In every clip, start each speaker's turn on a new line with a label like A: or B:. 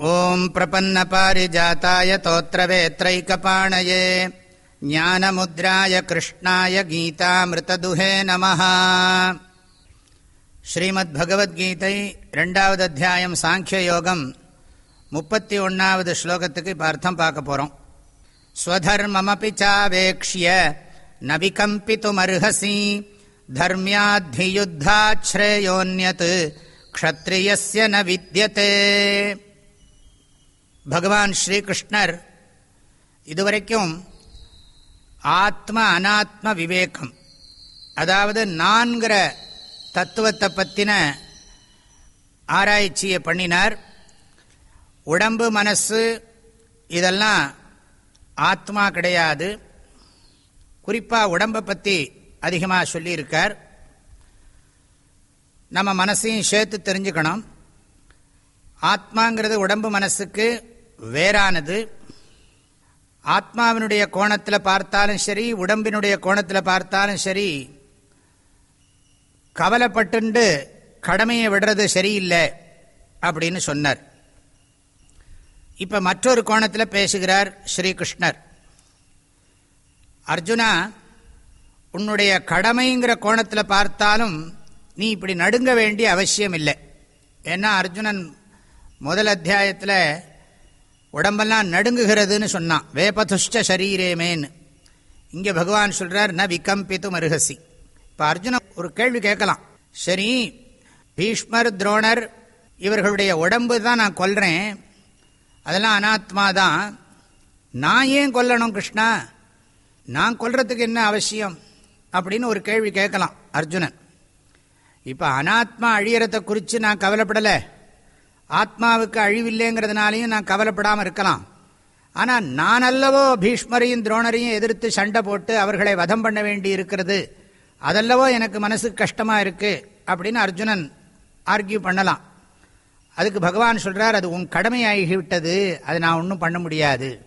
A: ॐ प्रपन्नपारिजाताय तोत्रवेत्रैकपाणये ज्ञानमुद्राय कृष्णाय गीतामृतदुहे नमः ஸ்ரீமத்பகவத்கீதை ரெண்டாவது அத்தியாயம் சாங்கிய யோகம் முப்பத்தி ஒன்றாவது ஸ்லோகத்துக்கு இப்போ அர்த்தம் பார்க்க போகிறோம் ஸ்வதர்மமபி சாவேக்ஷிய நவிகம்பித்துமர்ஹசி தர்மியாத்யுத்தாச்ரேயோன்யத் க்ஷத்ரியஸ்ய ந வித்தியதே பகவான் ஸ்ரீகிருஷ்ணர் இதுவரைக்கும் ஆத்ம அனாத்ம விவேகம் அதாவது நான்கிற தத்துவத்தை பற்றின ஆராய்ச்சியை பண்ணினார். உடம்பு மனசு இதெல்லாம் ஆத்மா கிடையாது. குறிப்பாக உடம்பை பற்றி அதிகமாக சொல்லியிருக்கார். நம்ம மனசையும் சேர்த்து தெரிஞ்சுக்கணும். ஆத்மாங்கிறது உடம்பு மனசுக்கு வேறானது. ஆத்மாவினுடைய கோணத்தில் பார்த்தாலும் சரி உடம்பினுடைய கோணத்தில் பார்த்தாலும் சரி கவலைப்பட்டுண்டு கடமையை விடுறது சரியில்லை அப்படின்னு சொன்னார். இப்போ மற்றொரு கோணத்தில் பேசுகிறார் ஸ்ரீகிருஷ்ணர். அர்ஜுனா உன்னுடைய கடமைங்கிற கோணத்தில் பார்த்தாலும் நீ இப்படி நடுங்க வேண்டிய அவசியம் இல்லை ஏன்னா அர்ஜுனன் முதல் அத்தியாயத்தில் உடம்பெல்லாம் நடுங்குகிறதுன்னு சொன்னான். வேபதுஷ்ட சரீரேமேன்னு இங்கே பகவான் சொல்கிறார் ந விகம்பித்து மருகசி. இப்போ அர்ஜுன ஒரு கேள்வி கேட்கலாம். சரி பீஷ்மர் துரோணர் இவர்களுடைய உடம்பு தான் நான் கொல்றேன். அதெல்லாம் அனாத்மா தான். நான் ஏன் கொல்லணும் கிருஷ்ணா? நான் கொல்றதுக்கு என்ன அவசியம்? அப்படின்னு ஒரு கேள்வி கேட்கலாம் அர்ஜுனன். இப்போ அனாத்மா அழியறதை குறித்து நான் கவலைப்படலை. ஆத்மாவுக்கு அழிவில்லைங்கிறதுனாலையும் நான் கவலைப்படாமல் இருக்கலாம். ஆனால் நான் அல்லவோ பீஷ்மரையும் துரோணரையும் எதிர்த்து சண்டை போட்டு அவர்களை வதம் பண்ண வேண்டி இருக்கிறது. அதல்லவோ எனக்கு மனசுக்கு கஷ்டமாக இருக்குது அப்படின்னு அர்ஜுனன் ஆர்கியூ பண்ணலாம். அதுக்கு பகவான் சொல்கிறார் அது உன் கடமையாகிவிட்டது. அது நான் ஒன்றும் பண்ண முடியாது.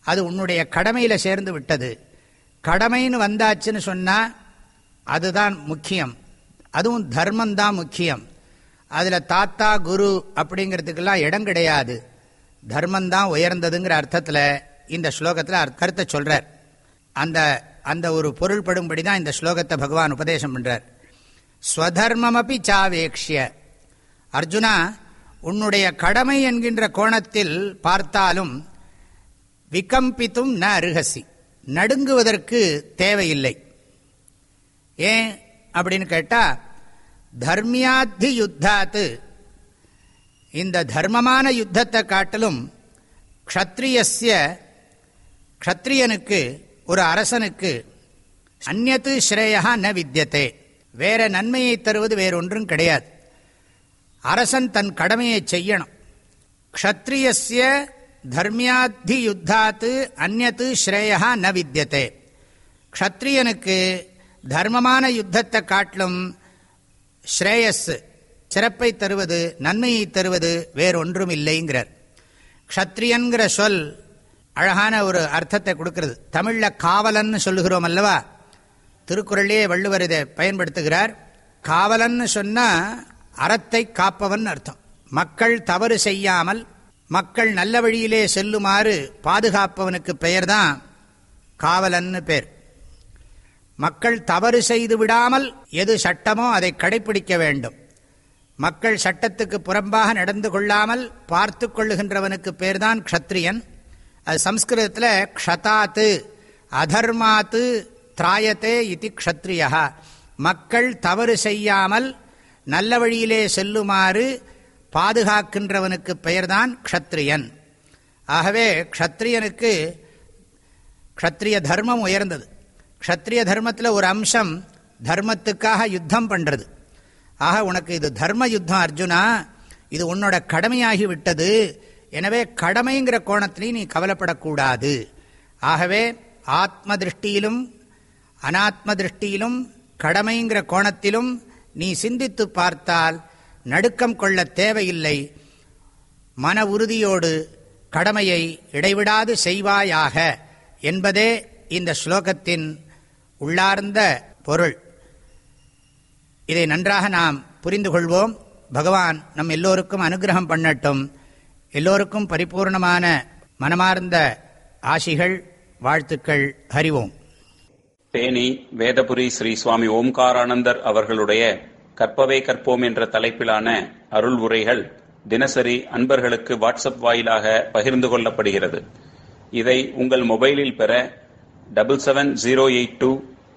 A: அது உன்னுடைய கடமையில் சேர்ந்து விட்டது. கடமைன்னு வந்தாச்சுன்னு சொன்னால் அதுதான் முக்கியம். அதுவும் தர்மந்தான் முக்கியம். அதில் தாத்தா குரு அப்படிங்கிறதுக்கெல்லாம் இடம் கிடையாது. தர்மந்தான் உயர்ந்ததுங்கிற அர்த்தத்தில் இந்த ஸ்லோகத்தில் கருத்தை சொல்கிறார் அந்த அந்த ஒரு பொருள்படும்படி தான் இந்த ஸ்லோகத்தை பகவான் உபதேசம் பண்ணுறார் ஸ்வதர்மமபி சாவேக்ஷிய. அர்ஜுனா உன்னுடைய கடமை என்கின்ற கோணத்தில் பார்த்தாலும் விகம்பித்தும் ந அருகசி. நடுங்குவதற்கு தேவையில்லை. ஏன் அப்படின்னு கேட்டால் தர்மியாத்தி யுத்தாத்து இந்த தர்மமான யுத்தத்தை காட்டிலும் க்ஷத்ரியஸ்ய க்ஷத்ரியனுக்கு ஒரு அரசனுக்கு அந்நத்து ஸ்ரேயா ந வித்தியத்தே வேற நன்மையை தருவது வேறொன்றும் கிடையாது. அரசன் தன் கடமையை செய்யணும். க்ஷத்ரியஸ்ய தர்மியாத்தி யுத்தாத்து அந்நத்து ஸ்ரேயா ந வித்தியத்தே க்ஷத்ரியனுக்கு தர்மமான யுத்தத்தை காட்டிலும் ஸ்ரேயஸ் சிறப்பை தருவது நன்மையை தருவது வேறொன்றும் இல்லைங்கிறார் க்ஷத்ரியன்கிற சொல் அழகான ஒரு அர்த்தத்தை கொடுக்கிறது. தமிழில் காவலன்னு சொல்லுகிறோம் அல்லவா? திருக்குறளே வள்ளுவர் இதை பயன்படுத்துகிறார். காவலன்னு சொன்னால் அறத்தை காப்பவன் அர்த்தம். மக்கள் தவறு செய்யாமல் மக்கள் நல்ல வழியிலே செல்லுமாறு பாதுகாப்பவனுக்கு பெயர் தான் காவலன்னு பேர். மக்கள் தவறு செய்து விடாமல் எது சட்டமோ அதை கடைபிடிக்க வேண்டும். மக்கள் சட்டத்துக்கு புறம்பாக நடந்து கொள்ளாமல் பார்த்து கொள்ளுகின்றவனுக்கு பேர்தான் க்ஷத்ரியன். அது சம்ஸ்கிருதத்தில் க்ஷதாத்து அதர்மாத்து திராயத்தே இது க்ஷத்ரியா மக்கள் தவறு செய்யாமல் நல்ல வழியிலே செல்லுமாறு பாதுகாக்கின்றவனுக்கு பெயர்தான் க்ஷத்ரியன். ஆகவே க்ஷத்ரியனுக்கு க்ஷத்ரிய தர்மம் உயர்ந்தது. க்ஷத்ரிய தர்மத்தில் ஒரு அம்சம் தர்மத்துக்காக யுத்தம் பண்ணுறது ஆக உனக்கு இது தர்ம யுத்தம் அர்ஜுனா இது உன்னோட கடமையாகி விட்டது. எனவே கடமைங்கிற கோணத்திலையும் நீ கவலைப்படக்கூடாது. ஆகவே ஆத்ம திருஷ்டியிலும் அனாத்ம திருஷ்டியிலும் கடமைங்கிற கோணத்திலும் நீ சிந்தித்து பார்த்தால் நடுக்கம் கொள்ள தேவையில்லை. மன உறுதியோடு கடமையை இடைவிடாது செய்வாயாக என்பதே இந்த ஸ்லோகத்தின் உள்ளார்ந்த பொருள். இதை நன்றாக நாம் புரிந்து கொள்வோம். பகவான் நம் எல்லோருக்கும் அனுகிரகம் பண்ணட்டும். எல்லோருக்கும் பரிபூர்ணமான மனமார்ந்த ஆசிகள் வாழ்த்துக்கள் அறிவோம்
B: தேனி வேதபுரி ஸ்ரீ சுவாமி ஓம்காரானந்தர் அவர்களுடைய கற்பவே கற்போம் என்ற தலைப்பிலான அருள் உரைகள் தினசரி அன்பர்களுக்கு வாட்ஸ்அப் வாயிலாக பகிர்ந்து கொள்ளப்படுகிறது. இதை உங்கள் மொபைலில் பெற double seven zero eight two